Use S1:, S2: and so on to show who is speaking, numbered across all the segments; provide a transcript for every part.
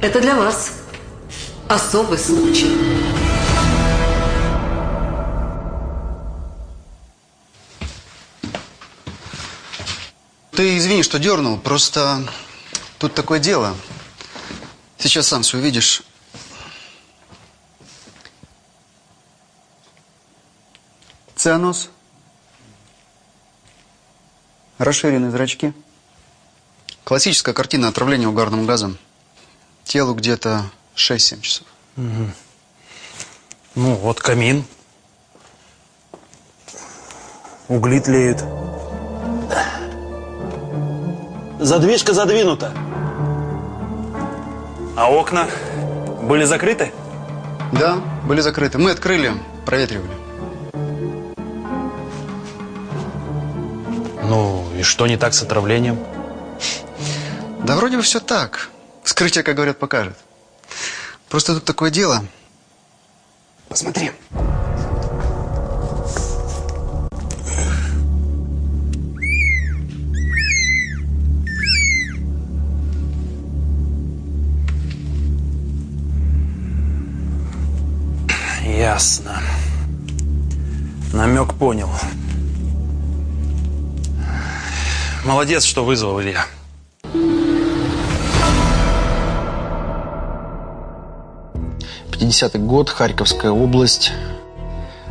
S1: Это для вас особый случай.
S2: Ты извини, что дернул, просто тут такое дело. Сейчас сам все увидишь. Цианоз. Расширенные зрачки. Классическая картина отравления угарным газом. Телу где-то 6-7 часов.
S3: Угу. Ну, вот камин. Угли тлеют.
S4: Задвижка задвинута.
S3: А окна были закрыты?
S2: Да, были закрыты. Мы открыли, проветривали.
S3: Ну, и что не так с отравлением?
S2: Да вроде бы все так. Вскрытие, как говорят, покажет. Просто тут такое дело. Посмотри.
S3: Ясно. Намек понял. Молодец, что вызвал Илья.
S5: Пятидесятый год, Харьковская область.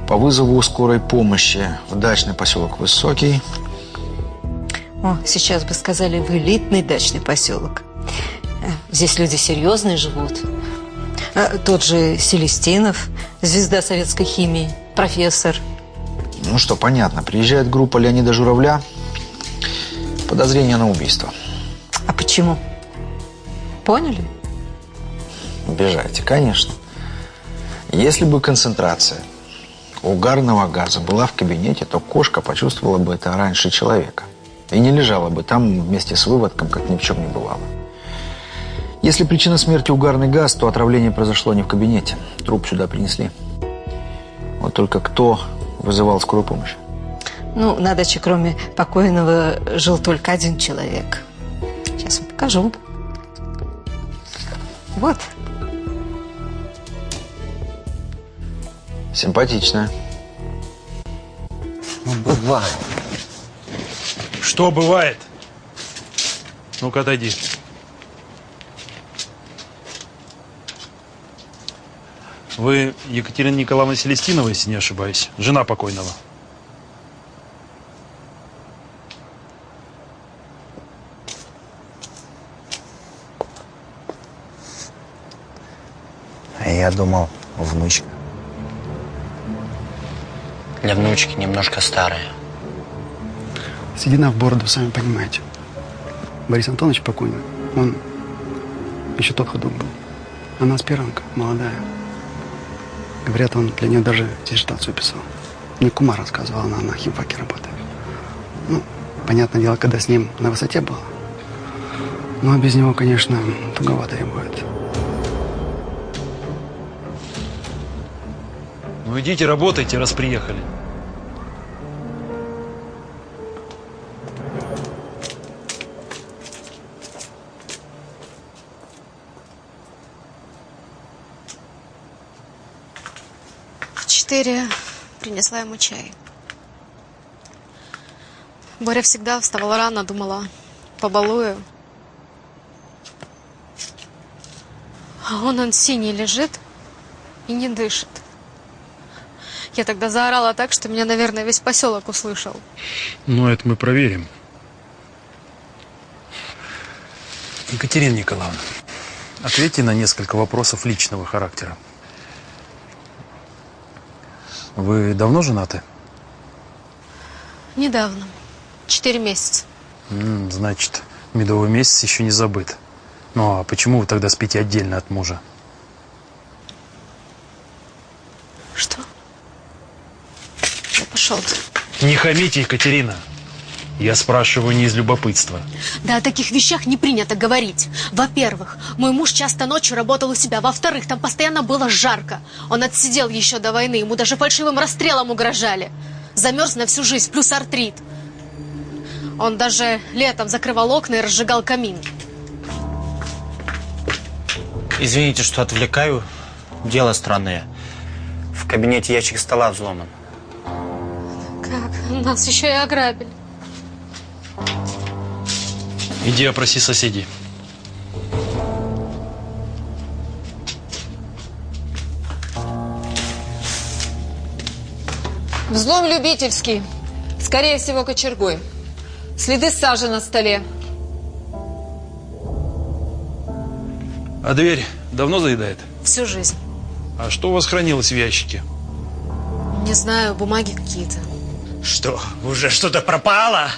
S5: По вызову скорой помощи в дачный поселок Высокий.
S1: О, сейчас бы сказали, в элитный дачный поселок. Э, Здесь люди серьезные живут. А Тот же Селестинов, звезда советской химии, профессор.
S5: Ну что, понятно. Приезжает группа Леонида Журавля. Подозрение на убийство.
S1: А почему? Поняли?
S5: Обижаете, конечно. Если бы концентрация угарного газа была в кабинете, то кошка почувствовала бы это раньше человека. И не лежала бы там вместе с выводком, как ни в чем не бывало. Если причина смерти угарный газ, то отравление произошло не в кабинете. Труп сюда принесли. Вот только кто вызывал скорую помощь?
S1: Ну, на даче кроме покойного жил только один человек. Сейчас вам покажу. Вот.
S5: Симпатичная.
S4: Ну, бывает.
S3: Что бывает? Ну-ка, отойди. Вы Екатерина Николаевна Селестинова, если не ошибаюсь, жена покойного.
S6: А я думал, внучка. Для внучки немножко старая.
S2: Седина в бороду, сами понимаете. Борис Антонович покойный, он еще тот ходок был. Она аспирантка, молодая. Говорят, он для нее даже диссертацию писал. Мне кума рассказывала, она на химфаке работает. Ну, понятное дело, когда с ним на высоте было. Но без него, конечно, туговато ей будет.
S3: Ну идите, работайте, раз приехали.
S7: В четыре принесла ему чай. Боря всегда вставала рано, думала, побалую. А он, он синий лежит и не дышит. Я тогда заорала так, что меня, наверное, весь поселок услышал.
S3: Ну, это мы проверим. Екатерина Николаевна, ответьте на несколько вопросов личного характера. Вы давно женаты?
S7: Недавно. Четыре месяца.
S3: М, Значит, Медовый месяц еще не забыт. Ну а почему вы тогда спите отдельно от мужа?
S7: Что? Да пошел ты.
S3: Не хамите, Екатерина. Я спрашиваю не из любопытства.
S7: Да о таких вещах не принято говорить. Во-первых, мой муж часто ночью работал у себя. Во-вторых, там постоянно было жарко. Он отсидел еще до войны. Ему даже фальшивым расстрелом угрожали. Замерз на всю жизнь, плюс артрит. Он даже летом закрывал окна и разжигал камин.
S6: Извините, что отвлекаю. Дело странное. В кабинете ящик стола взломан.
S7: Как? Нас еще и ограбили.
S3: Иди опроси соседей.
S8: Взлом любительский. Скорее всего, кочергой. Следы сажи на столе.
S3: А дверь давно заедает?
S7: Всю жизнь.
S3: А что у вас хранилось в ящике?
S7: Не знаю, бумаги какие-то.
S9: Что, уже что-то пропало?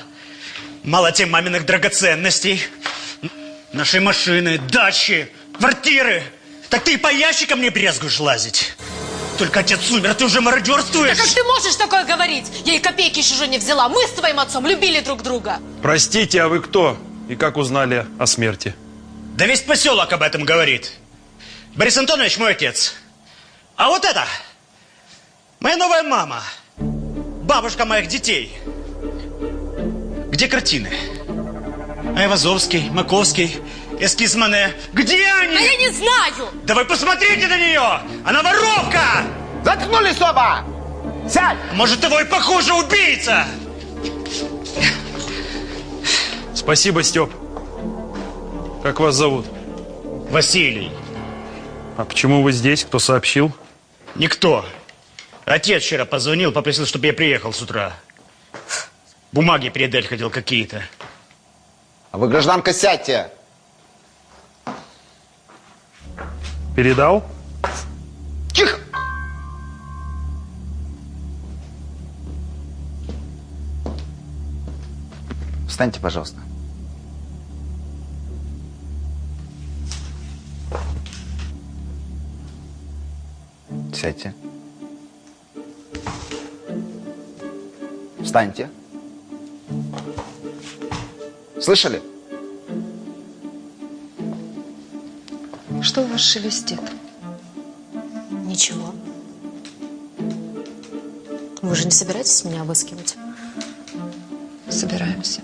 S9: Мало тем маминых драгоценностей. Нашей машины, дачи, квартиры. Так ты и по ящикам не брезгуешь лазить. Только отец умер, а ты уже мародерствуешь.
S8: Да как ты можешь такое говорить? Я и копейки еще не взяла. Мы с твоим отцом любили друг друга.
S3: Простите, а вы кто? И как узнали о смерти?
S9: Да весь поселок об этом говорит. Борис Антонович мой отец. А вот это моя новая мама. Бабушка моих детей. Где картины? Айвазовский, Маковский, эскиз Мане. Где они?
S8: А я не знаю!
S9: Да вы посмотрите на нее! Она воровка!
S4: Заткнулись оба! Сядь!
S9: Может, того и похуже убийца!
S3: Спасибо, Степ. Как вас зовут?
S9: Василий.
S3: А почему вы здесь? Кто сообщил?
S9: Никто. Отец вчера позвонил, попросил, чтобы я приехал с утра. Бумаги передать хотел какие-то.
S4: А вы, гражданка, сядьте.
S3: Передал?
S4: Тихо! Встаньте, пожалуйста. Сядьте. Встаньте. Слышали?
S8: Что у вас шелестит?
S7: Ничего. Вы же не собираетесь меня обыскивать?
S8: Собираемся.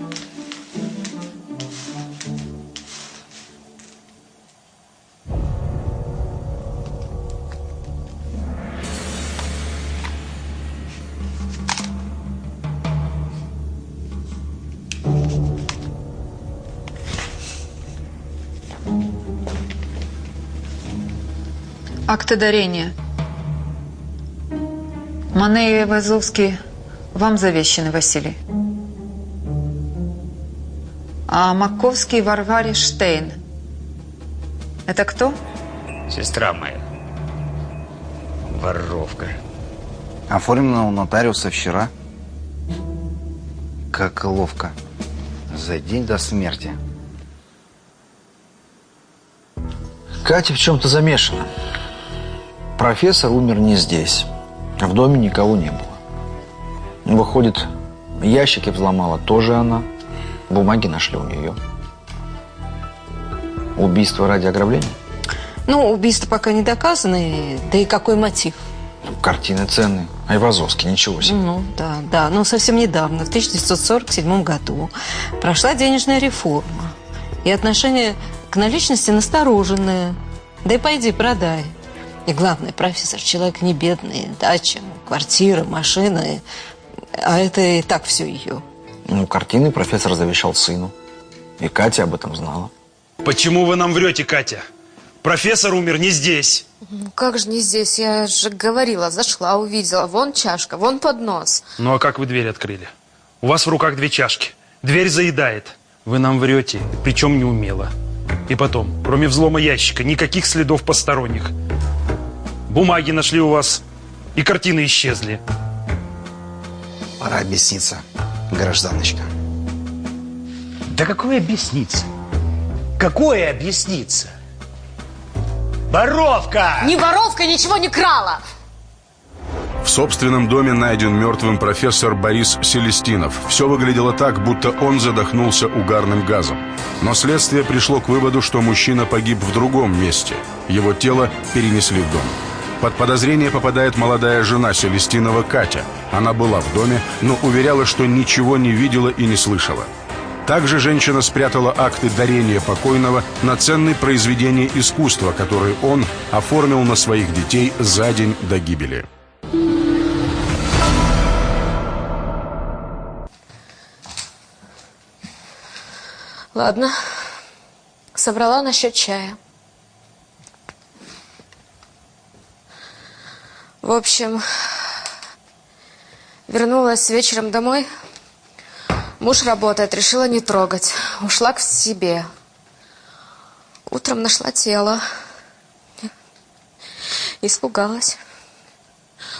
S8: Акты дарения. Мане и Вазовский вам завещаны, Василий. А Маковский Варваре Штейн. Это кто?
S9: Сестра моя. Воровка.
S4: Оформлено у нотариуса вчера. Как ловко. За день до смерти.
S5: Катя в чем-то замешана. Профессор умер не здесь. В доме никого не было. Выходит, ящики взломала тоже она. Бумаги нашли у нее. Убийство ради ограбления?
S1: Ну, убийство пока не доказано, да и какой мотив?
S5: Картины ценные. Айвазовский, ничего себе.
S1: Ну, да, да. Но совсем недавно, в 1947 году, прошла денежная реформа. И отношение к наличности настороженное. Да и пойди, продай. И главное, профессор, человек не бедный. Дача, квартира, машины. А это и так все ее.
S5: Ну, картины профессор завещал сыну. И Катя об этом знала.
S3: Почему вы нам врете, Катя? Профессор умер не здесь.
S7: Ну как же не здесь? Я же говорила, зашла, увидела. Вон чашка, вон поднос.
S3: Ну а как вы дверь открыли? У вас в руках две чашки. Дверь заедает. Вы нам врете, причем неумело. И потом, кроме взлома ящика, никаких следов посторонних. Бумаги нашли у вас, и картины исчезли.
S4: Пора объясниться, гражданочка.
S10: Да какое объясниться? Какое объясниться? Боровка!
S7: Ни воровка ничего не крала!
S11: В собственном доме найден мертвым профессор Борис Селестинов. Все выглядело так, будто он задохнулся угарным газом. Но следствие пришло к выводу, что мужчина погиб в другом месте. Его тело перенесли в дом. Под подозрение попадает молодая жена Селестинова Катя. Она была в доме, но уверяла, что ничего не видела и не слышала. Также женщина спрятала акты дарения покойного на ценные произведения искусства, которые он оформил на своих детей за день до гибели.
S7: Ладно. Собрала насчет чая. В общем, вернулась вечером домой. Муж работает, решила не трогать. Ушла к себе. Утром нашла тело. Испугалась.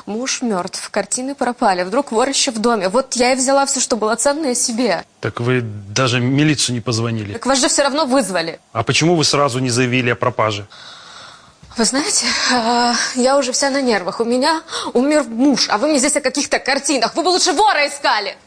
S7: Муж мертв, картины пропали. Вдруг вор еще в доме. Вот я и взяла все, что было ценное себе.
S3: Так вы даже милицию не позвонили.
S7: Так вас же все равно вызвали.
S3: А почему вы сразу не заявили о пропаже?
S7: Вы знаете, э, я уже вся на нервах. У меня умер муж, а вы мне здесь о каких-то картинах. Вы бы лучше вора искали.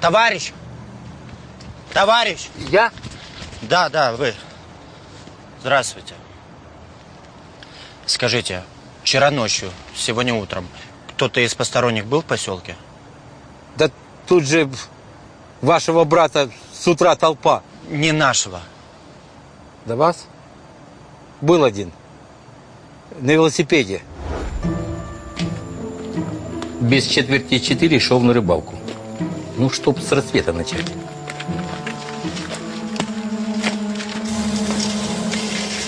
S6: Товарищ! Товарищ!
S10: Я?
S6: Да, да, вы. Здравствуйте. Скажите, вчера ночью, сегодня утром, кто-то из посторонних был в поселке?
S10: Да тут же вашего брата с утра толпа.
S6: Не нашего.
S10: Да вас? Был один. На велосипеде. Без четверти четыре шел на рыбалку. Ну, чтоб с рассвета начать.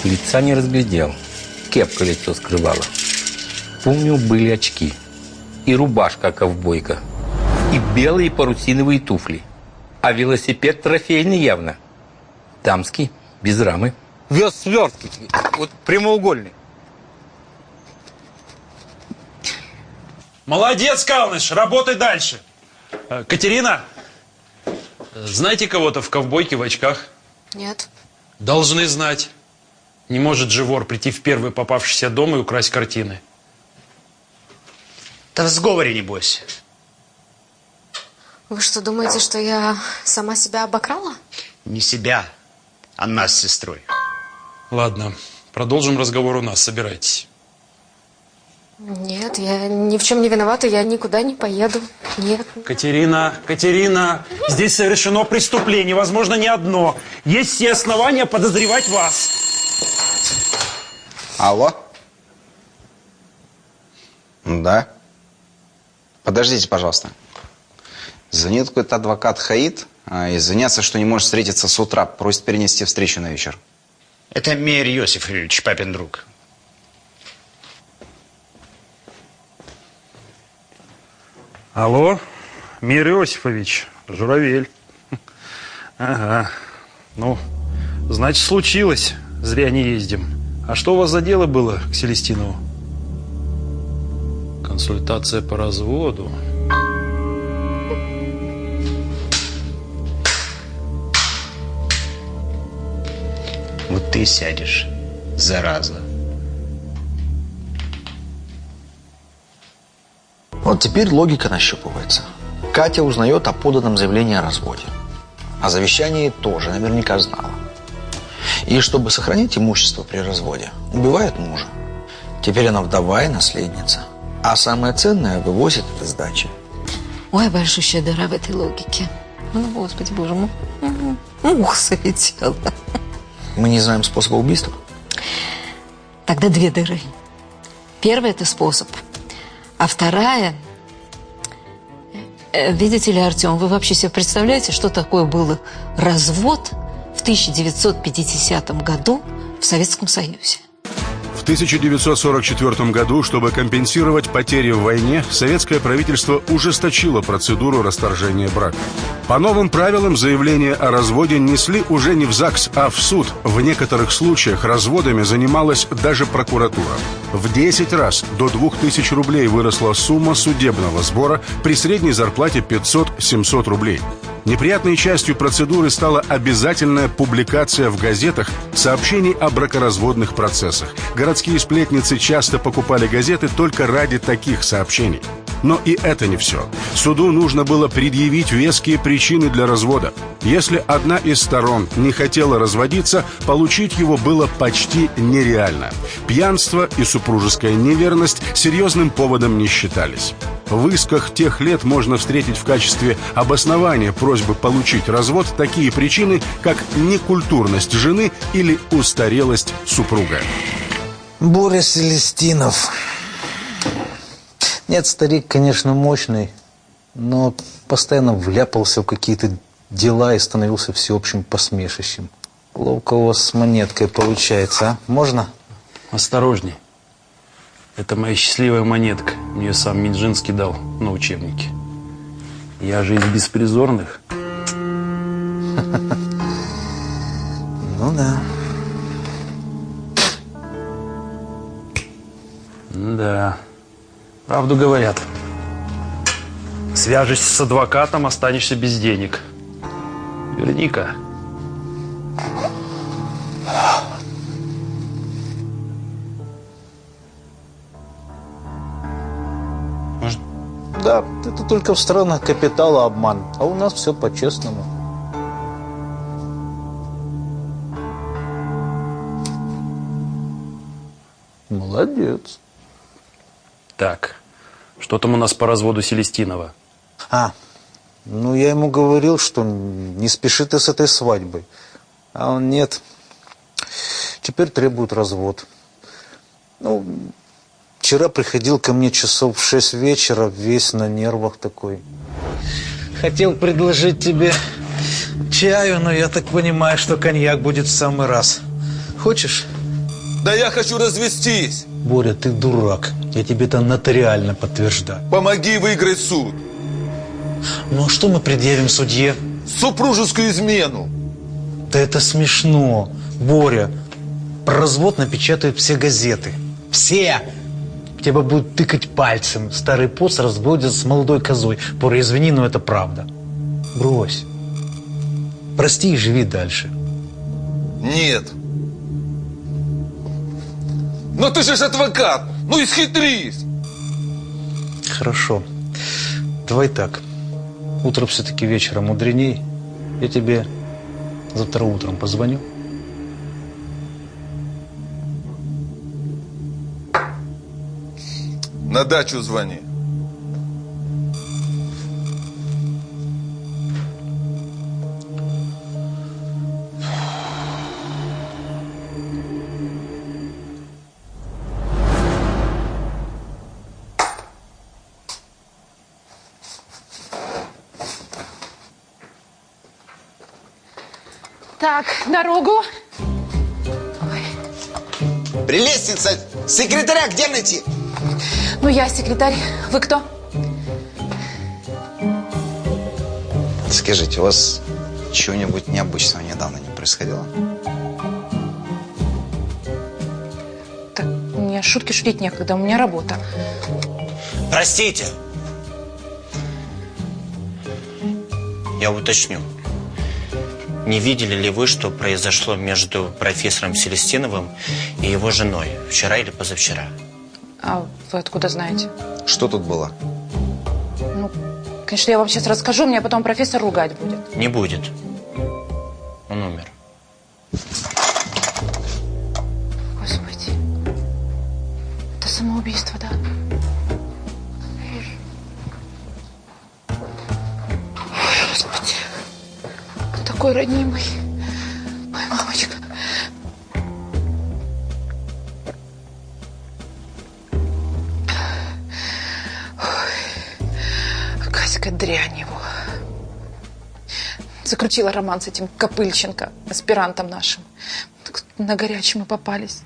S10: Лица не разглядел. Кепка лицо скрывала. Помню, были очки. И рубашка ковбойка. И белые парусиновые туфли. А велосипед трофейный явно. Дамский, без рамы. Вез свертки. Вот прямоугольный.
S3: Молодец, Калныш, работай дальше. Э, Катерина, знаете кого-то в ковбойке в очках?
S7: Нет.
S3: Должны знать. Не может же вор прийти в первый попавшийся дом и украсть картины.
S9: Да в сговоре, небось.
S7: Вы что, думаете, что я сама себя обокрала?
S9: Не себя, а нас с сестрой.
S3: Ладно, продолжим разговор у нас. Собирайтесь.
S7: Нет, я ни в чем не виновата, я никуда не поеду. Нет.
S3: Катерина, Катерина, здесь совершено преступление, возможно, не одно. Есть все основания подозревать вас.
S4: Алло? Да? Подождите, пожалуйста. Звонит какой-то адвокат Хаид, а, извиняться, что не может встретиться с утра, просит перенести встречу на вечер.
S9: Это Мейер Иосифович, папин друг.
S3: Алло, Мир Иосифович, Журавель. Ага, ну, значит, случилось. Зря не ездим. А что у вас за дело было к Селестинову? Консультация по разводу.
S9: Вот ты сядешь, зараза.
S5: Вот теперь логика нащупывается. Катя узнает о поданном заявлении о разводе. О завещании тоже наверняка знала. И чтобы сохранить имущество при разводе, убивает мужа. Теперь она вдова и наследница. А самое ценное вывозит из дачи.
S1: Ой, большущая дыра в этой логике. Ну, господи, боже мой. Муха залетела.
S5: Мы не знаем способа убийства?
S1: Тогда две дыры. Первый – это способ. А вторая... э, Видите ли, Артем, вы вообще себе представляете, что такое был развод 1950 году в Советском Союзе?
S11: В 1944 году, чтобы компенсировать потери в войне, советское правительство ужесточило процедуру расторжения брака. По новым правилам заявления о разводе несли уже не в ЗАГС, а в суд. В некоторых случаях разводами занималась даже прокуратура. В 10 раз до 2000 рублей выросла сумма судебного сбора при средней зарплате 500-700 рублей. Неприятной частью процедуры стала обязательная публикация в газетах сообщений о бракоразводных процессах. Городские сплетницы часто покупали газеты только ради таких сообщений. Но и это не все. Суду нужно было предъявить веские причины для развода. Если одна из сторон не хотела разводиться, получить его было почти нереально. Пьянство и супружеская неверность серьезным поводом не считались. В исках тех лет можно встретить в качестве обоснования просьбы получить развод такие причины, как некультурность жены или устарелость супруга.
S12: Боря Селестинов. Нет, старик, конечно, мощный, но постоянно вляпался в какие-то дела и становился всеобщим посмешищем. Ловко у вас с монеткой получается, а? Можно?
S3: Осторожней. Это моя счастливая монетка. Мне сам Минжинский дал на учебнике. Я же из беспризорных.
S12: Ну да.
S3: Да. Правду говорят. Свяжешься с адвокатом, останешься без денег. Верни-ка.
S12: Да, это только в странах капитала обман, а у нас все по-честному. Молодец.
S3: Так, что там у нас по разводу Селестинова?
S12: А, ну я ему говорил, что не спеши ты с этой свадьбой. А он нет. Теперь требует развод. Ну, вчера приходил ко мне часов в шесть вечера, весь на нервах такой. Хотел предложить тебе чаю, но я так понимаю, что коньяк будет в самый раз. Хочешь?
S13: Да я хочу развестись.
S12: Боря, ты дурак. Я тебе это нотариально подтверждаю.
S13: Помоги выиграть суд.
S12: Ну а что мы предъявим судье?
S13: Супружескую измену.
S12: Да это смешно. Боря, про развод напечатают все газеты. Все! Тебя будут тыкать пальцем. Старый поц разводит с молодой козой. Боря, извини, но это правда. Брось. Прости и живи дальше.
S13: Нет. Но ты же ж адвокат. Ну исхитрись.
S12: Хорошо. Давай так. Утро все-таки вечером мудреней. Я тебе завтра утром позвоню.
S13: На дачу звони.
S14: Дорогу.
S15: Прелестница, секретаря где найти?
S14: Ну, я секретарь. Вы кто?
S4: Скажите, у вас чего-нибудь необычного недавно не происходило?
S14: Так, мне шутки шутить некогда, у меня работа.
S6: Простите. Я уточню. Не видели ли вы, что произошло между профессором Селестиновым и его женой вчера или позавчера?
S14: А вы откуда знаете?
S4: Что тут было?
S14: Ну, конечно, я вам сейчас расскажу, меня потом профессор ругать будет.
S6: Не будет.
S14: закрутила роман с этим Копыльченко, аспирантом нашим. Так на горячем мы попались.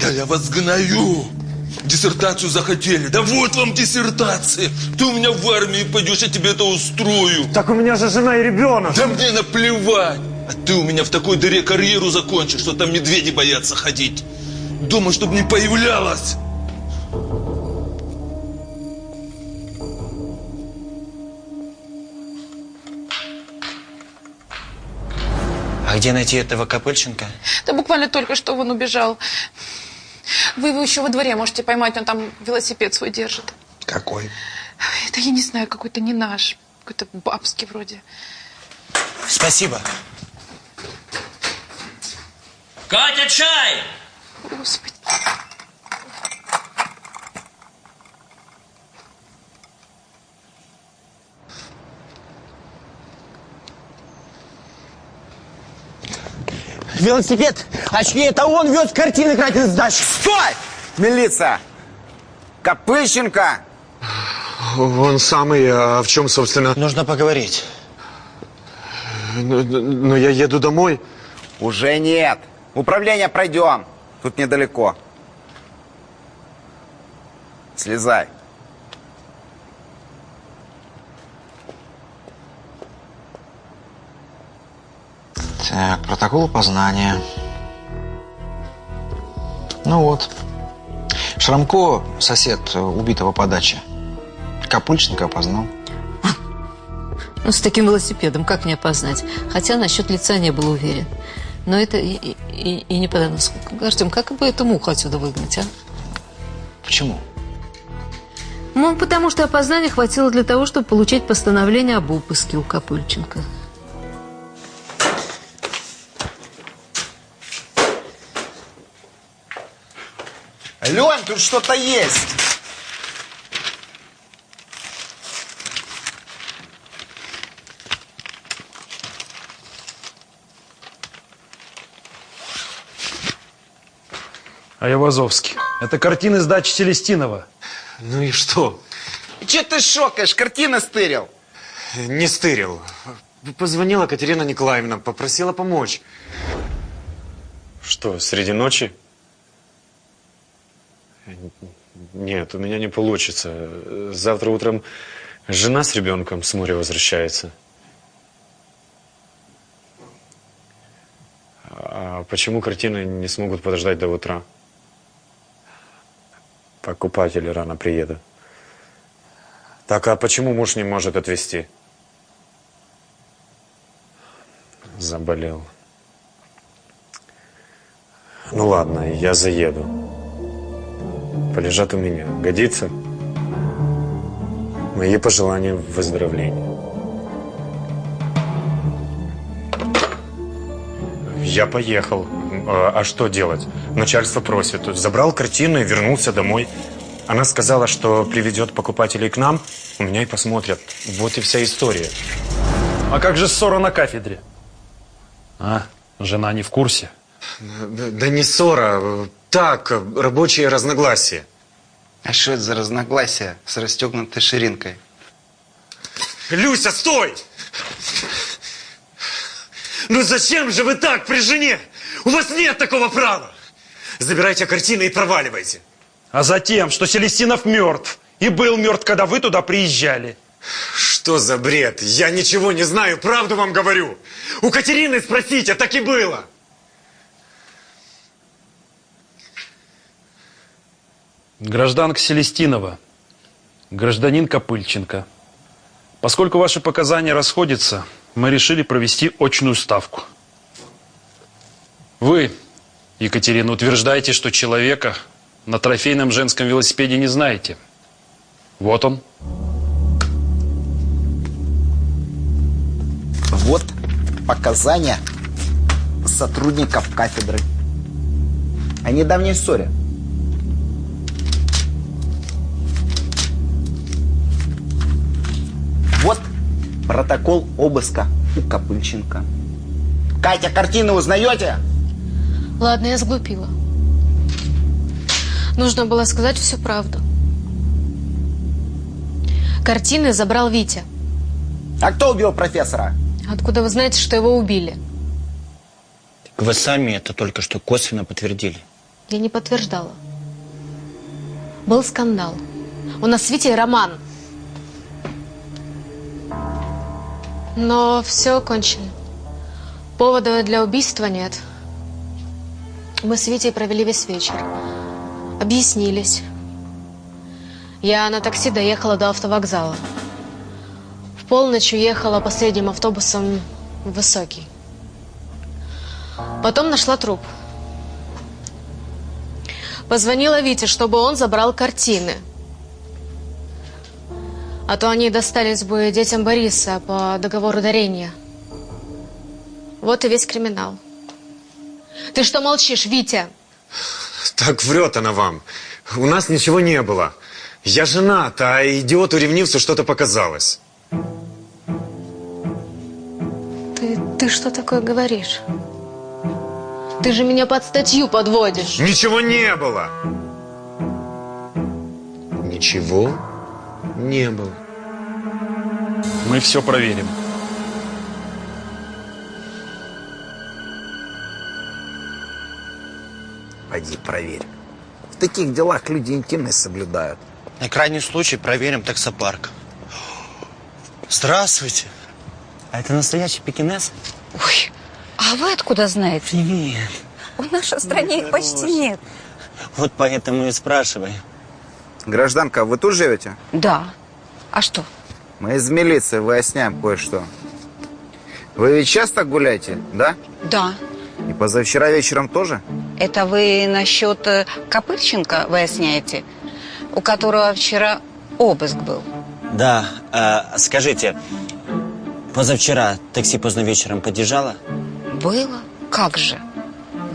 S16: Да я вас гною! Диссертацию захотели. Да вот вам диссертация. Ты у меня в армии пойдешь, я тебе это устрою.
S17: Так у меня же жена и ребенок.
S16: Да мне наплевать. А ты у меня в такой дыре карьеру закончишь, что там медведи боятся ходить. Дома, чтобы не появлялась.
S6: Где найти этого Копыльченко?
S14: Да буквально только что он убежал. Вы его еще во дворе можете поймать, он там велосипед свой держит.
S18: Какой?
S14: Это я не знаю, какой-то не наш. Какой-то бабский вроде.
S6: Спасибо.
S19: Катя, чай!
S14: Господи.
S4: Велосипед, очки, это он вез картины кратин с дачи. Стой! Милиция! Копыщенко!
S17: Он самый, а в чем, собственно?
S6: Нужно поговорить.
S17: Но, но я еду домой.
S4: Уже нет. Управление пройдем. Тут недалеко. Слезай.
S5: Так, протокол опознания. Ну вот. Шрамко, сосед убитого по даче. Капульченко опознал.
S1: Ну, с таким велосипедом как не опознать? Хотя насчет лица не был уверен. Но это и, и, и, не подано. Артем, как бы эту муху отсюда выгнать, а?
S5: Почему?
S1: Ну, потому что опознания хватило для того, чтобы получить постановление об обыске у Копыльченко.
S4: Лень, тут что-то есть.
S3: Айвазовский. Это картины с дачи Селестинова.
S17: Ну и что?
S4: Че ты шокаешь? Картины стырил.
S17: Не стырил. Позвонила Катерина Николаевна, попросила помочь. Что, среди ночи? Нет, у меня не получится. Завтра утром жена с ребенком с моря возвращается. А почему картины не смогут подождать до утра? Покупатели рано приедут. Так, а почему муж не может отвезти? Заболел. Ну ладно, я заеду. Полежат у меня. Годится? Мои пожелания в выздоровлении. Я поехал. А а что делать? Начальство просит. Забрал картину и вернулся домой. Она сказала, что приведет покупателей к нам, у меня и посмотрят. Вот и вся история.
S3: А как же ссора на кафедре? А, жена не в курсе?
S17: Да, да не ссора, так, рабочие разногласия.
S18: А что это за разногласия с расстегнутой ширинкой?
S17: Люся, стой! Ну зачем же вы так при жене? У вас нет такого права! Забирайте картины и проваливайте.
S3: А затем, что Селестинов мертв. И был мертв, когда вы туда приезжали.
S17: Что за бред? Я ничего не знаю, правду вам говорю. У Катерины спросите, так и было.
S3: Гражданка Селестинова, гражданин Копыльченко. Поскольку ваши показания расходятся, мы решили провести очную ставку. Вы, Екатерина, утверждаете, что человека на трофейном женском велосипеде не знаете. Вот он.
S4: Вот показания сотрудников кафедры о недавней ссоре. Протокол обыска у Копыльченко. Катя, картины узнаете?
S7: Ладно, я сглупила. Нужно было сказать всю правду. Картины забрал Витя.
S4: А кто убил профессора?
S7: Откуда вы знаете, что его убили?
S6: Вы сами это только что косвенно подтвердили.
S7: Я не подтверждала. Был скандал. У нас с Витей роман. Но все кончено. Повода для убийства нет. Мы с Витей провели весь вечер. Объяснились. Я на такси доехала до автовокзала. В полночь уехала последним автобусом в Высокий. Потом нашла труп. Позвонила Вите, чтобы он забрал картины. А то они достались бы детям Бориса по договору дарения. Вот и весь криминал. Ты что молчишь, Витя?
S17: Так врет она вам. У нас ничего не было. Я женат, а идиоту-ревнивцу что-то показалось.
S7: Ты, ты что такое говоришь? Ты же меня под статью подводишь.
S17: Ничего не было. Ничего не было.
S3: Мы все проверим.
S5: Пойди проверь. В таких делах люди интимность соблюдают.
S6: На крайний случай проверим таксопарк. Здравствуйте. А это настоящий пекинес?
S20: Ой, а вы откуда знаете?
S6: Привет.
S20: В нашей стране их почти нет.
S6: Вот поэтому и спрашивай.
S4: Гражданка, вы тут живете?
S20: Да. А что?
S4: Мы из милиции выясняем кое-что. Вы ведь часто гуляете, да?
S20: Да.
S4: И позавчера вечером тоже?
S20: Это вы насчет э, Копырченко выясняете, у которого вчера обыск был?
S6: Да, а, скажите, позавчера такси поздно вечером подъезжало?
S20: Было. Как же?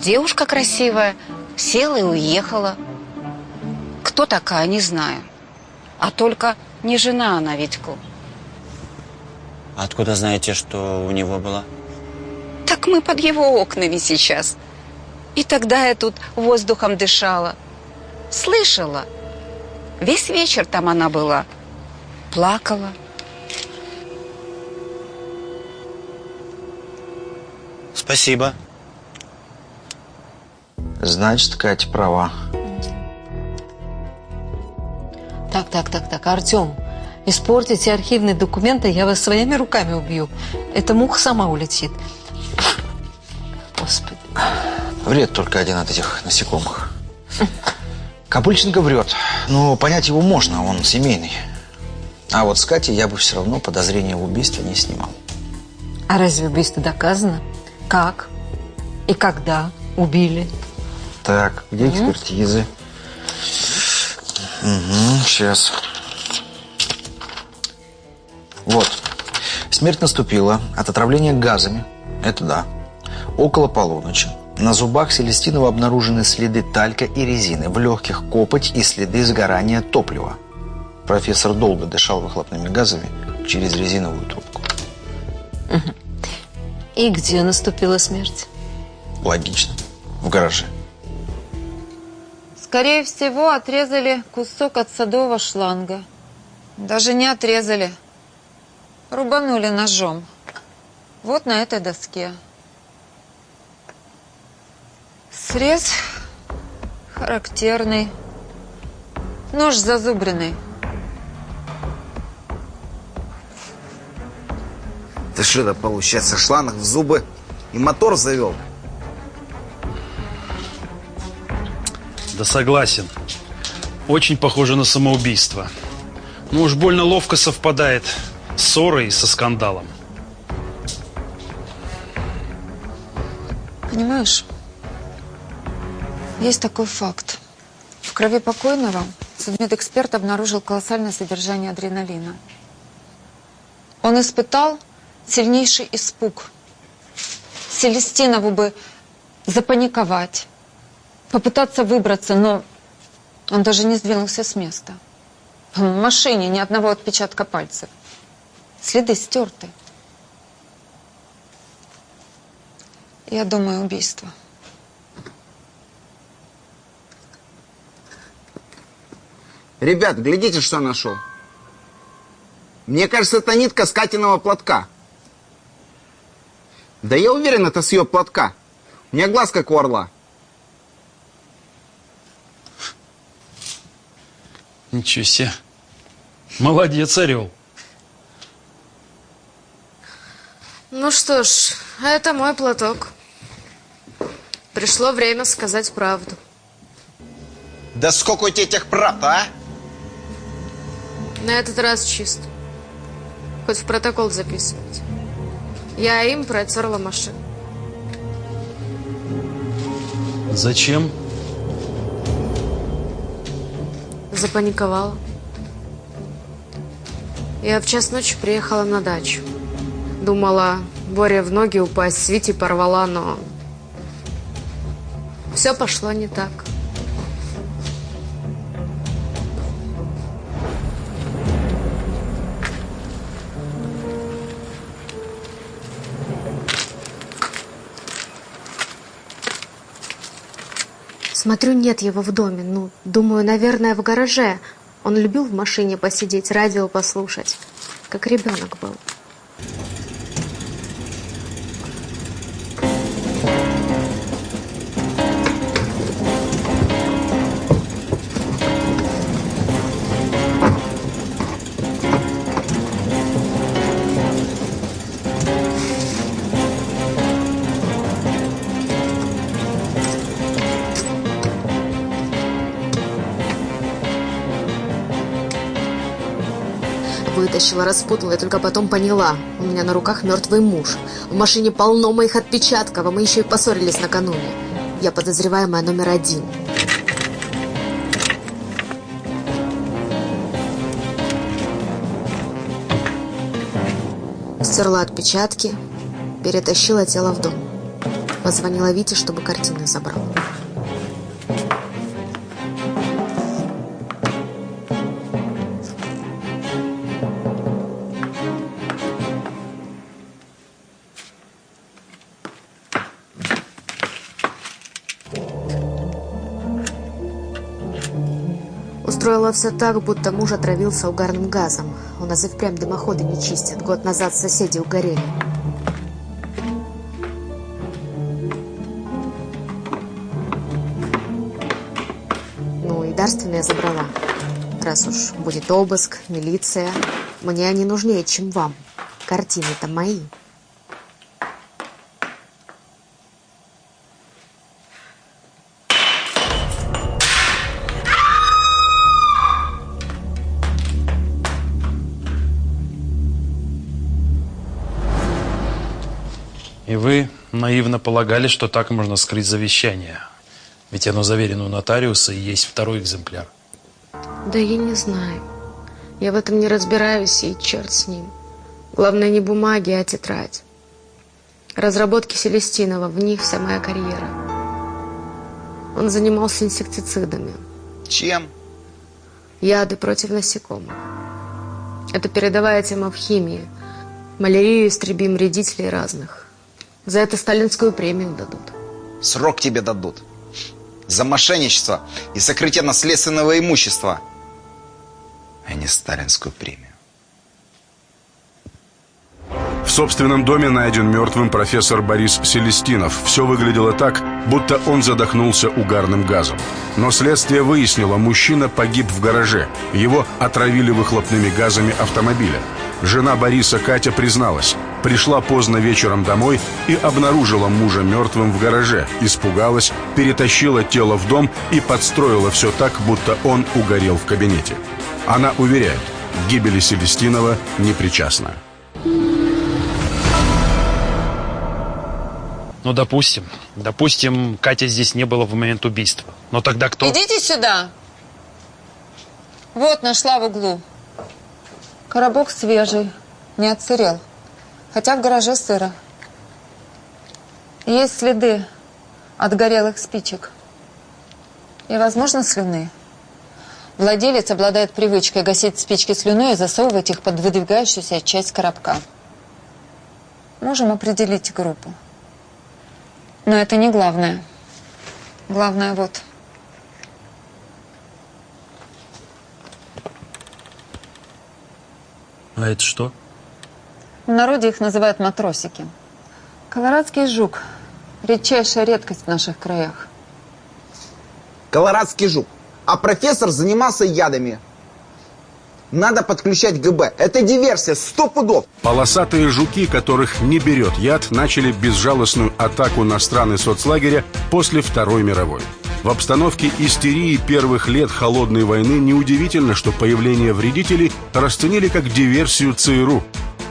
S20: Девушка красивая, села и уехала. Кто такая, не знаю. А только не жена она Витьку.
S6: Откуда знаете, что у него была?
S20: Так мы под его окнами сейчас. И тогда я тут воздухом дышала. Слышала. Весь вечер там она была. Плакала.
S6: Спасибо.
S5: Значит, Катя права.
S8: Так, так, так, так, Артем, испортите архивные документы, я вас своими руками убью. Эта муха сама улетит. Господи.
S5: Вред только один от этих насекомых. Копыльченко врет. Но понять его можно, он семейный. А вот с Катей я бы все равно подозрение в убийстве не снимал.
S8: А разве убийство доказано? Как? И когда убили?
S5: Так, где экспертизы? Угу, сейчас. Смерть наступила от отравления газами. Это да. Около полуночи. На зубах Селестинова обнаружены следы талька и резины, в легких копоть и следы сгорания топлива. Профессор долго дышал выхлопными газами через резиновую трубку.
S8: И где наступила смерть?
S5: Логично. В гараже.
S8: Скорее всего, отрезали кусок от садового шланга. Даже не отрезали. Рубанули ножом. Вот на этой доске. Срез характерный. Нож зазубренный.
S4: Ты что это получается, шланг в зубы и мотор завел?
S3: Да согласен. Очень похоже на самоубийство. Ну уж больно ловко совпадает ссорой со скандалом.
S8: Понимаешь, есть такой факт. В крови покойного судмедэксперт обнаружил колоссальное содержание адреналина. Он испытал сильнейший испуг. Селестинову бы запаниковать, попытаться выбраться, но он даже не сдвинулся с места. В машине ни одного отпечатка пальцев. Следы стерты. Я думаю, убийство.
S4: Ребят, глядите, что нашел. Мне кажется, это нитка с Катиного платка. Да я уверен, это с ее платка. У меня глаз как у орла.
S3: Ничего себе. Молодец, орел.
S7: Ну что ж, это мой платок. Пришло время сказать правду.
S4: Да сколько у тебя этих правд, а?
S7: На этот раз чист. Хоть в протокол записывать. Я им протерла машину.
S3: Зачем?
S7: Запаниковала. Я в час ночи приехала на дачу. Думала, Боря в ноги упасть, с Витей порвала, но... Все пошло не так. Смотрю, нет его в доме. Ну, думаю, наверное, в гараже. Он любил в машине посидеть, радио послушать. Как ребенок был. Вытащила, распутала и только потом поняла. У меня на руках мертвый муж. В машине полно моих отпечатков, а мы еще и поссорились накануне. Я подозреваемая номер один. Стерла отпечатки, перетащила тело в дом. Позвонила Вите, чтобы картины забрал. Устроила все так, будто муж отравился угарным газом. У нас и впрямь дымоходы не чистят. Год назад соседи угорели. Ну и дарственное забрала. Раз уж будет обыск, милиция, мне они нужнее, чем вам. Картины-то мои.
S3: Наивно полагали, что так можно скрыть завещание. Ведь оно заверено у нотариуса и есть второй экземпляр.
S7: Да я не знаю. Я в этом не разбираюсь, и черт с ним. Главное не бумаги, а тетрадь. Разработки Селестинова, в них вся моя карьера. Он занимался инсектицидами.
S4: Чем?
S7: Яды против насекомых. Это передовая тема в химии. Малярию истребим, вредителей разных. За это сталинскую премию дадут.
S4: Срок тебе дадут. За мошенничество и сокрытие наследственного имущества. А не сталинскую премию.
S11: В собственном доме найден мертвым профессор Борис Селестинов. Все выглядело так, будто он задохнулся угарным газом. Но следствие выяснило, мужчина погиб в гараже. Его отравили выхлопными газами автомобиля. Жена Бориса Катя призналась. Пришла поздно вечером домой и обнаружила мужа мертвым в гараже. Испугалась, перетащила тело в дом и подстроила все так, будто он угорел в кабинете. Она уверяет, к гибели Селестинова не причастна.
S3: Ну, допустим. Допустим, Катя здесь не было в момент убийства. Но тогда кто?
S8: Идите сюда. Вот, нашла в углу. Коробок свежий, не отсырел. Хотя в гараже сыро. Есть следы от горелых спичек. И, возможно, слюны. Владелец обладает привычкой гасить спички слюной и засовывать их под выдвигающуюся часть коробка. Можем определить группу. Но это не главное. Главное вот.
S3: А это что?
S8: В народе их называют матросики. Колорадский жук. Редчайшая редкость в наших краях.
S21: Колорадский жук. А профессор занимался ядами. Надо подключать ГБ. Это диверсия, сто пудов.
S11: Полосатые жуки, которых не берет яд, начали безжалостную атаку на страны соцлагеря после Второй мировой. В обстановке истерии первых лет Холодной войны неудивительно, что появление вредителей расценили как диверсию ЦРУ.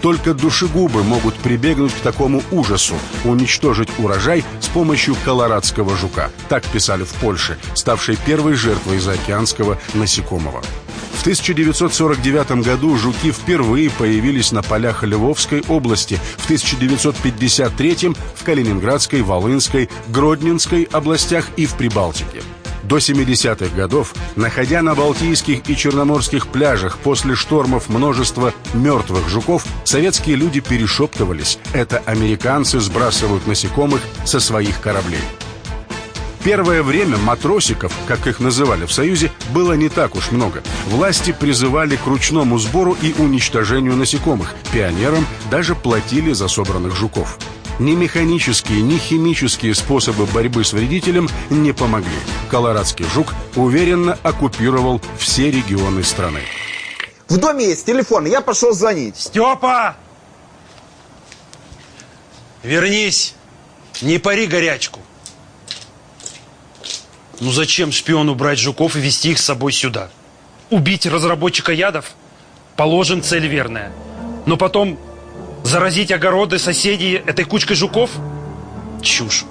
S11: Только душегубы могут прибегнуть к такому ужасу – уничтожить урожай с помощью колорадского жука. Так писали в Польше, ставшей первой жертвой заокеанского насекомого. В 1949 году жуки впервые появились на полях Львовской области, в 1953 в Калининградской, Волынской, Гродненской областях и в Прибалтике. До 70-х годов, находя на Балтийских и Черноморских пляжах после штормов множество мертвых жуков, советские люди перешептывались – это американцы сбрасывают насекомых со своих кораблей. Первое время матросиков, как их называли в Союзе, было не так уж много. Власти призывали к ручному сбору и уничтожению насекомых. Пионерам даже платили за собранных жуков. Ни механические, ни химические способы борьбы с вредителем не помогли. Колорадский жук уверенно оккупировал все регионы страны.
S21: В доме есть телефон, я пошел звонить.
S3: Степа! Вернись! Не пари горячку. Ну зачем шпиону брать жуков и вести их с собой сюда? Убить разработчика ядов? Положим, цель верная. Но потом заразить огороды соседей этой кучкой жуков? Чушь.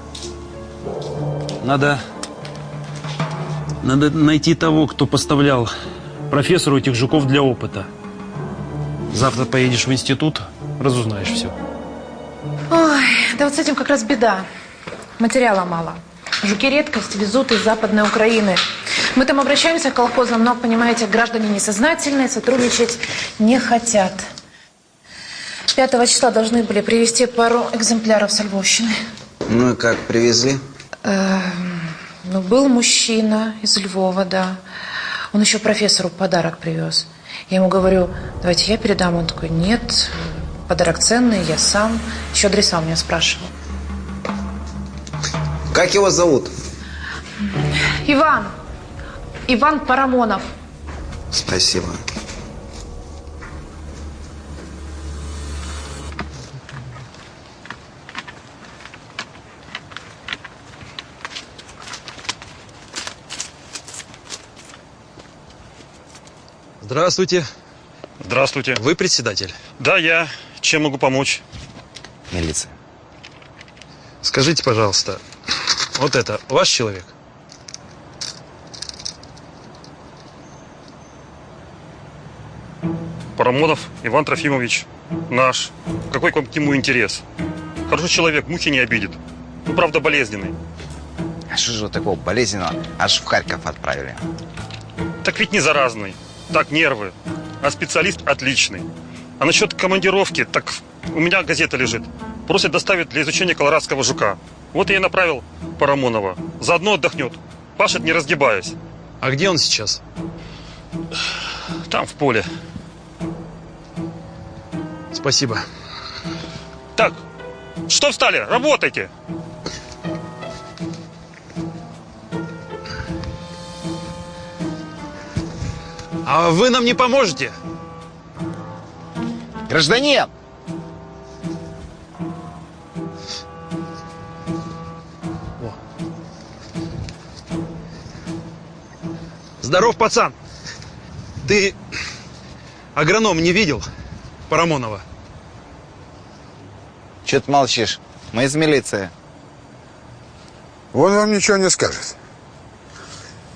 S3: Надо... Надо найти того, кто поставлял профессору этих жуков для опыта. Завтра поедешь в институт, разузнаешь все.
S14: Ой, да вот с этим как раз беда. Материала мало. Жуки редкость везут из Западной Украины. Мы там обращаемся к колхозам, но, понимаете, граждане несознательные, сотрудничать не хотят. 5 числа должны были привезти пару экземпляров с Львовщины.
S4: Ну и как, привезли?
S14: Эм, ну, был мужчина из Львова, да. Он еще профессору подарок привез. Я ему говорю, давайте я передам. Он такой, нет, подарок ценный, я сам. Еще адреса у меня спрашивал.
S4: Как его зовут?
S14: Иван. Иван Парамонов.
S4: Спасибо.
S3: Здравствуйте. Здравствуйте. Вы председатель? Да, я. Чем могу помочь?
S4: Милиция.
S3: Скажите, пожалуйста, вот это ваш человек?
S22: Парамонов Иван Трофимович. Наш. Какой к нему интерес? Хороший человек, мухи не обидит. Ну, правда, болезненный.
S4: А что же такого болезненного? Аж в Харьков отправили.
S22: Так ведь не заразный. Так, нервы. А специалист отличный. А насчет командировки, так у меня газета лежит. Просят доставить для изучения колорадского жука. Вот я и направил Парамонова. Заодно отдохнет. Пашет, не разгибаясь.
S3: А где он сейчас?
S22: Там, в поле.
S3: Спасибо.
S22: Так, что встали? Работайте!
S3: А вы нам не поможете?
S21: Гражданин!
S3: Здоров, пацан. Ты агроном не видел Парамонова?
S4: Че ты молчишь? Мы из милиции.
S23: Он вам нічого не скаже.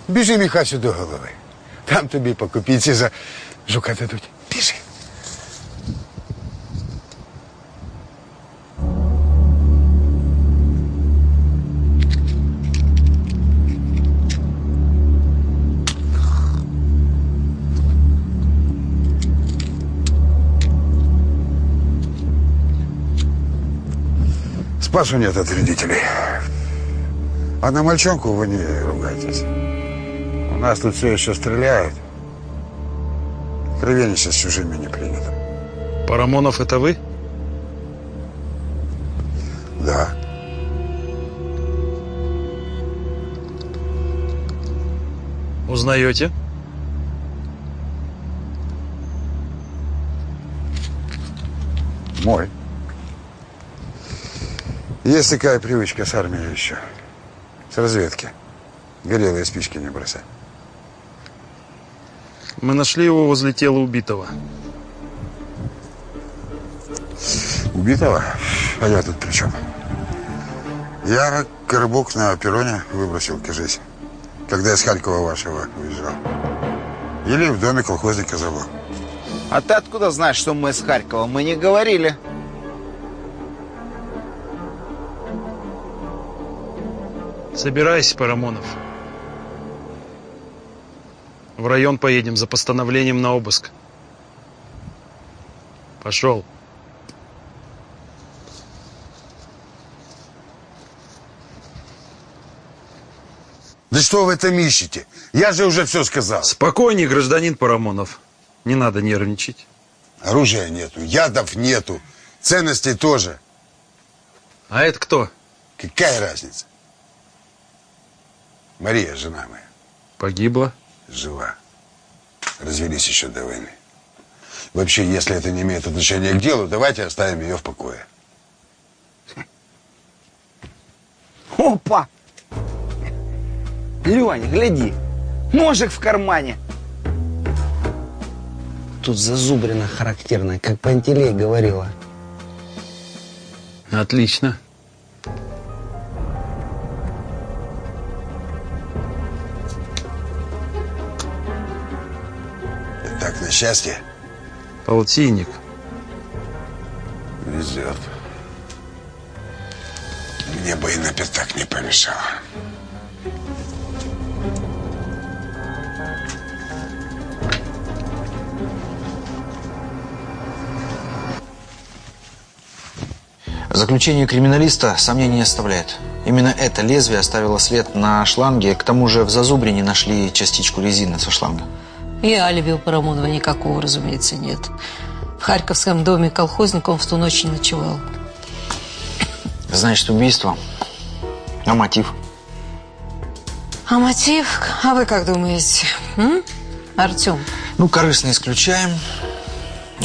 S23: Біжи, Міхасю, до голови. Там тобі покупійці за жука дадуть. Біжи. Спасу нет от вредителей. А на мальчонку вы не ругайтесь. нас тут все еще стреляют. Кровеничать с чужими не принято.
S3: Парамонов это вы?
S23: Да.
S3: Узнаете?
S23: Мой. Есть такая привычка с армии еще. С разведки. Горелые спички не бросай.
S3: Мы нашли его возле тела убитого.
S23: Убитого? А я тут при чем? Я коробок на перроне выбросил, кажись, когда из Харькова вашего уезжал. Или в доме колхозника забыл.
S21: А ты откуда знаешь, что мы из Харькова? Мы не говорили.
S3: Собирайся, Парамонов. В район поедем за постановлением на обыск. Пошел.
S23: Да что вы этом ищете? Я же уже все сказал.
S3: Спокойнее, гражданин Парамонов. Не надо нервничать.
S23: Оружия нету, ядов нету, ценностей тоже.
S3: А это кто?
S23: Какая разница? Мария, жена моя.
S3: Погибла?
S23: Жива. Развелись еще до войны. Вообще, если это не имеет отношения к делу, давайте оставим ее в покое.
S21: Опа! Леня, гляди. Ножик в кармане.
S18: Тут зазубрина характерная, как Пантелей говорила.
S3: Отлично.
S23: Счастье?
S3: Полтинник.
S23: Везет. Мне бы и на пятак не помешало.
S5: Заключение криминалиста сомнений не оставляет. Именно это лезвие оставило след на шланге. К тому же в зазубрине нашли частичку резины со шланга.
S1: И алиби у Парамонова никакого, разумеется, нет. В Харьковском доме колхозника он в ту ночь не ночевал.
S5: Значит, убийство. А мотив?
S1: А мотив? А вы как думаете? М? Артем?
S5: Ну, корыстно исключаем.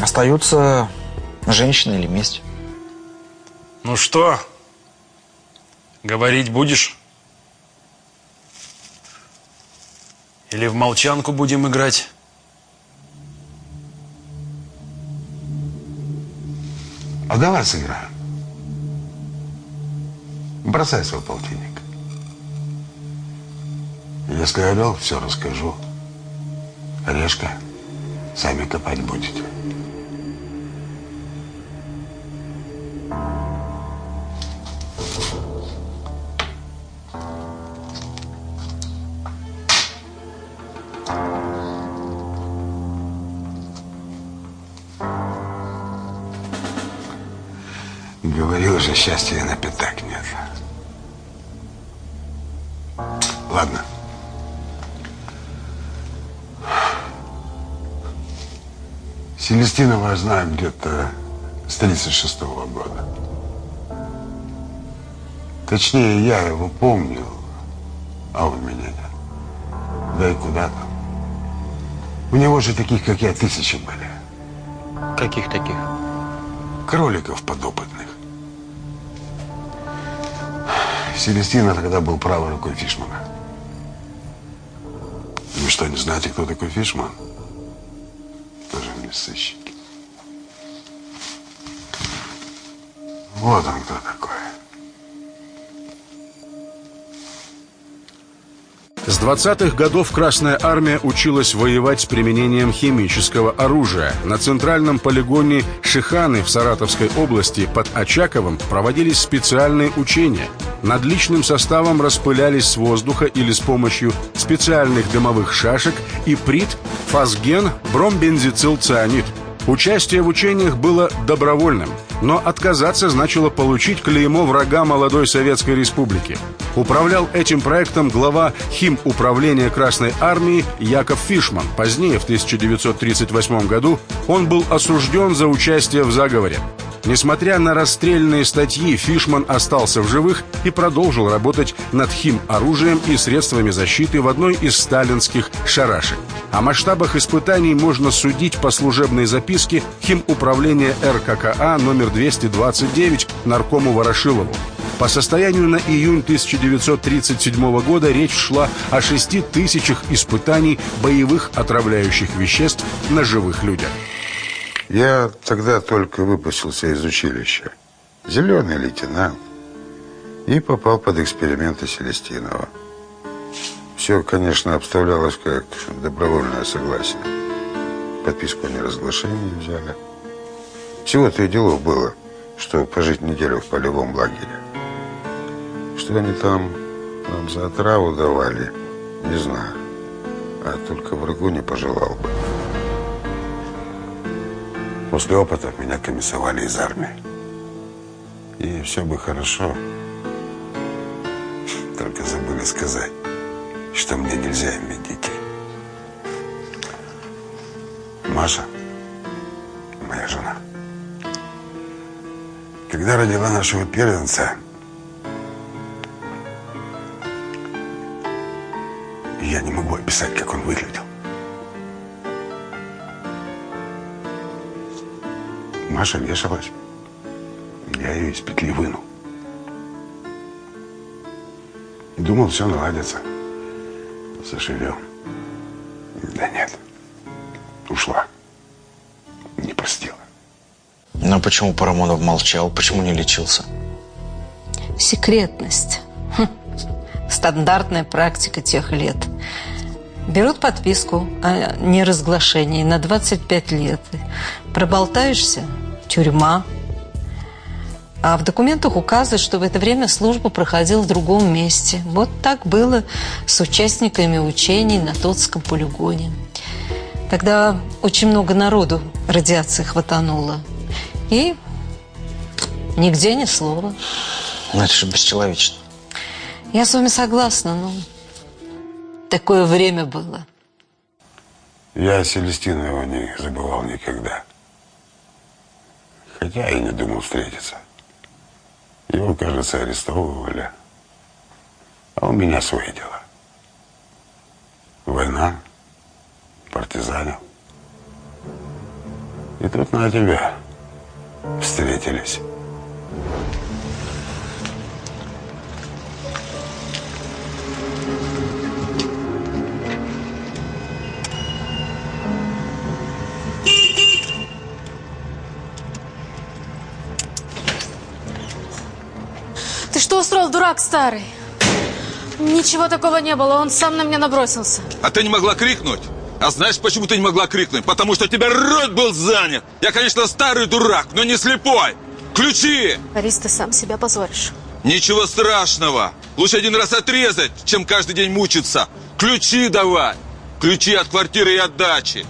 S5: Остается женщина или месть.
S3: Ну что, говорить будешь? Или в молчанку будем играть?
S23: А давай сыграем. Бросай свой полтинник. Если орел, все расскажу. Решка, сами копать будете. Счастья на пятак нет. Ладно. Селестинова я знаю где-то с 36 -го года. Точнее, я его помнил, а он меня нет. Да и куда там. У него же таких, как я, тысячи были.
S6: Каких таких?
S23: Кроликов подопытных. Селестина тогда был правой рукой Фишмана. Вы что, не знаете, кто такой Фишман? Тоже мне сыщики. Вот он кто такой.
S11: С 20-х годов Красная Армия училась воевать с применением химического оружия. На центральном полигоне Шиханы в Саратовской области под Очаковым проводились специальные учения. Над личным составом распылялись с воздуха или с помощью специальных дымовых шашек и прит, фосген, бромбензицилцианид. Участие в учениях было добровольным, но отказаться значило получить клеймо врага молодой Советской Республики. Управлял этим проектом глава химуправления Красной Армии Яков Фишман. Позднее, в 1938 году, он был осужден за участие в заговоре. Несмотря на расстрельные статьи, Фишман остался в живых и продолжил работать над хим-оружием и средствами защиты в одной из сталинских шарашек. О масштабах испытаний можно судить по служебной записке химуправления РККА номер 229 наркому Ворошилову. По состоянию на июнь 1937 года речь шла о 6 тысячах испытаний боевых отравляющих веществ на живых людях.
S23: Я тогда только выпустился из училища. Зеленый лейтенант. И попал под эксперименты Селестинова. Все, конечно, обставлялось как добровольное согласие. Подписку о неразглашении взяли. Всего-то и делов было, что пожить неделю в полевом лагере. Что они там нам за отраву давали, не знаю. А только врагу не пожелал бы. После опытов меня комиссовали из армии. И все бы хорошо. Только забыли сказать, что мне нельзя иметь детей. Маша, моя жена, когда родила нашего первенца, я не могу описать, как он выглядел. Маша вешалась. Я ее из петли вынул. Думал, все наладится. Заживем. Да нет. Ушла. Не простила.
S5: Но почему Парамонов молчал? Почему не лечился?
S1: Секретность. Хм. Стандартная практика тех лет. Берут подписку о неразглашении на 25 лет. Проболтаешься тюрьма. А в документах указывают, что в это время служба проходила в другом месте. Вот так было с участниками учений на Тотском полигоне. Тогда очень много народу радиации хватануло. И нигде ни слова.
S5: Ну, это же бесчеловечно.
S1: Я с вами согласна, но такое время было.
S23: Я Селестину его не забывал никогда. Хотя и не думал встретиться. Его, кажется, арестовывали. А у меня свои дела. Война, партизанил. И тут на тебя встретились.
S7: Что устроил, дурак старый? Ничего такого не было, он сам на меня набросился.
S13: А ты не могла крикнуть? А знаешь, почему ты не могла крикнуть? Потому что у тебя рот был занят. Я, конечно, старый дурак, но не слепой. Ключи!
S7: Борис, ты сам себя позоришь.
S13: Ничего страшного. Лучше один раз отрезать, чем каждый день мучиться. Ключи давай. Ключи от квартиры и от дачи.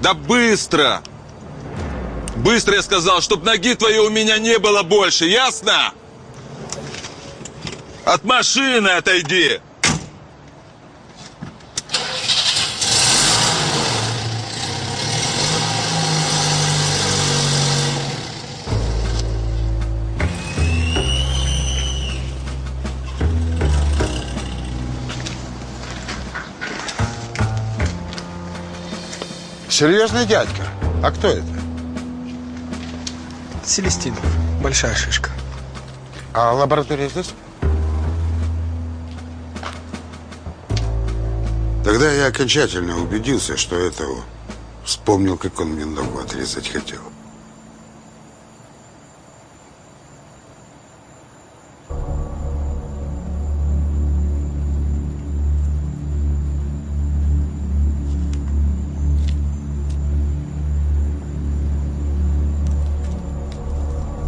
S13: Да быстро. Быстро я сказал, чтоб ноги твоей у меня не было больше, ясно? От машины отойди.
S23: Серьезный дядька. А кто это?
S2: Селестинов. Большая шишка.
S23: А лаборатория здесь? Тогда я окончательно убедился, что этого вспомнил, как он мне ногу отрезать хотел.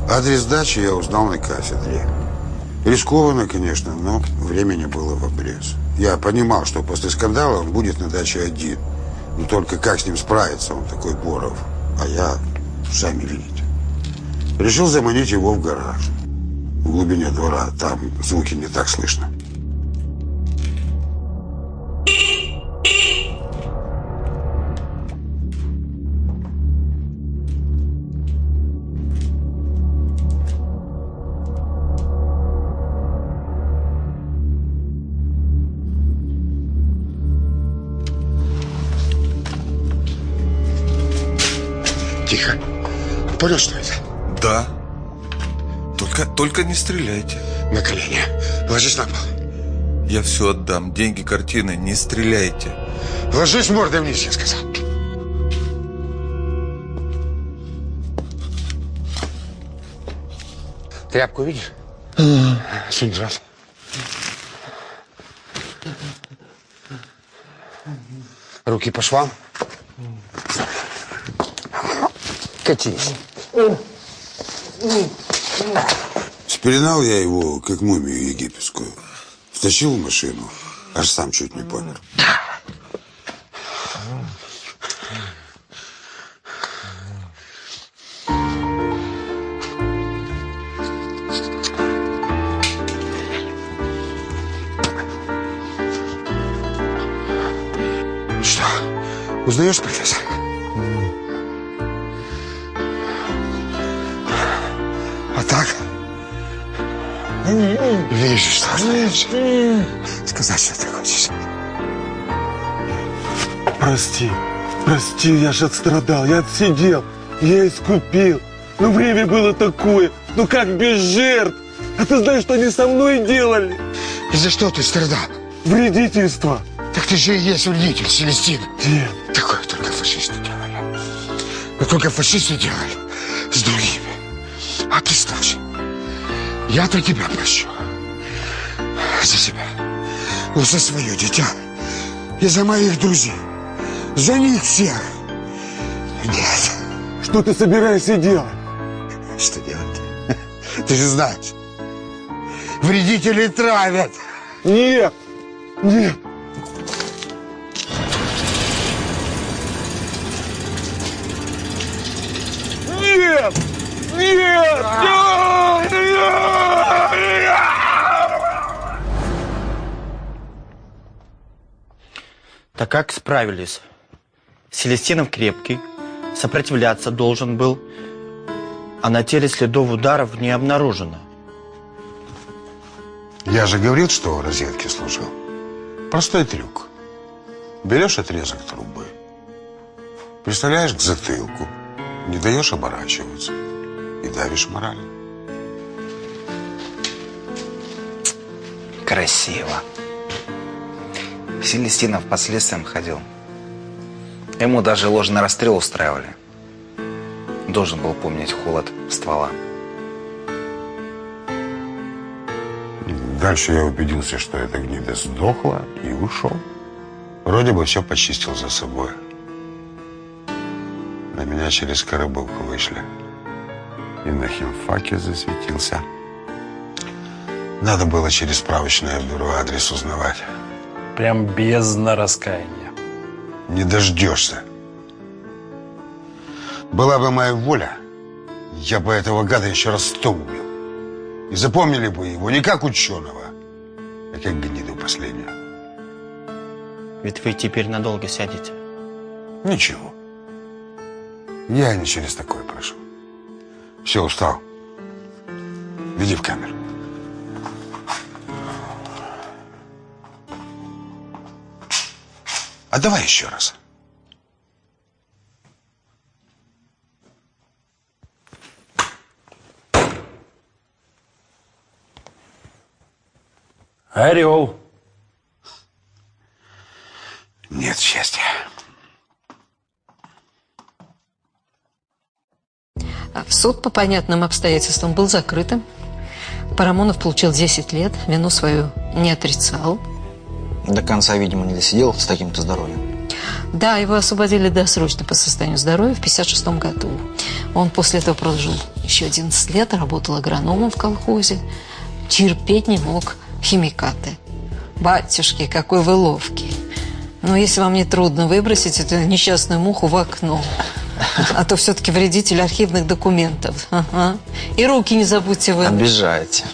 S23: Адрес дачи я узнал на кафедре. Рискованно, конечно, но времени было в обрез. Я понимал, что после скандала он будет на даче один. Но только как с ним справиться, он такой Боров. А я, сами видите. Решил заманить его в гараж. В глубине двора, там звуки не так слышно. Понял, что это?
S13: Да. Только, только не стреляйте.
S23: На колени. Ложись на пол.
S13: Я все отдам. Деньги, картины. Не стреляйте.
S23: Ложись мордой вниз, я сказал. Тряпку видишь? Сунь раз. Руки по швам. Катись.
S24: Спеленал я его, как мумию египетскую. Втащил в машину, аж сам чуть не помер.
S23: Что, узнаешь, профессор? Знаешь. Сказать, что ты хочешь.
S25: Прости, прости, я же отстрадал, я отсидел, я искупил. Но время было такое, ну как без жертв? А ты знаешь, что они со мной делали?
S23: И за что ты страдал?
S25: Вредительство.
S23: Так ты же и есть вредитель, Селестин.
S25: Нет.
S23: Такое только фашисты делали. Но только фашисты делали с другими. А ты слушай, я-то тебя прощу. За себя. Но за свое дитя. И за моих друзей. За них всех. Нет.
S25: Что ты собираешься делать?
S23: Что делать? Ты же знаешь. Вредители травят.
S25: Нет. Нет!
S6: Так как справились? Селестинов крепкий, сопротивляться должен был, а на теле следов ударов не обнаружено.
S24: Я же говорил, что в розетке служил. Простой трюк. Берешь отрезок трубы, представляешь к затылку, не даешь оборачиваться и давишь морально.
S4: Красиво. Селестинов по следствиям ходил. Ему даже ложный расстрел устраивали. Должен был помнить холод ствола.
S24: Дальше я убедился, что эта гнида сдохла и ушел. Вроде бы все почистил за собой. На меня через коробовку вышли. И на химфаке засветился. Надо было через справочное бюро адрес узнавать.
S3: Прям бездна раскаяния.
S24: Не дождешься. Была бы моя воля, я бы этого гада еще раз сто убил. И запомнили бы его не как ученого, а как гниду последнюю.
S6: Ведь вы теперь надолго сядете.
S24: Ничего. Я не через такое прошу. Все, устал. Веди в камеру. А давай еще раз.
S3: Орел.
S24: Нет счастья.
S1: Суд по понятным обстоятельствам был закрытым. Парамонов получил 10 лет, вину свою не отрицал.
S5: До конца, видимо, не досидел с таким-то здоровьем.
S1: Да, его освободили досрочно по состоянию здоровья в 56 году. Он после этого прожил еще 11 лет, работал агрономом в колхозе. Терпеть не мог химикаты. Батюшки, какой вы ловкий. Но если вам не трудно выбросить эту несчастную муху в окно, а то все-таки вредитель архивных документов. Ага. И руки не забудьте вымыть.
S5: Обижаете.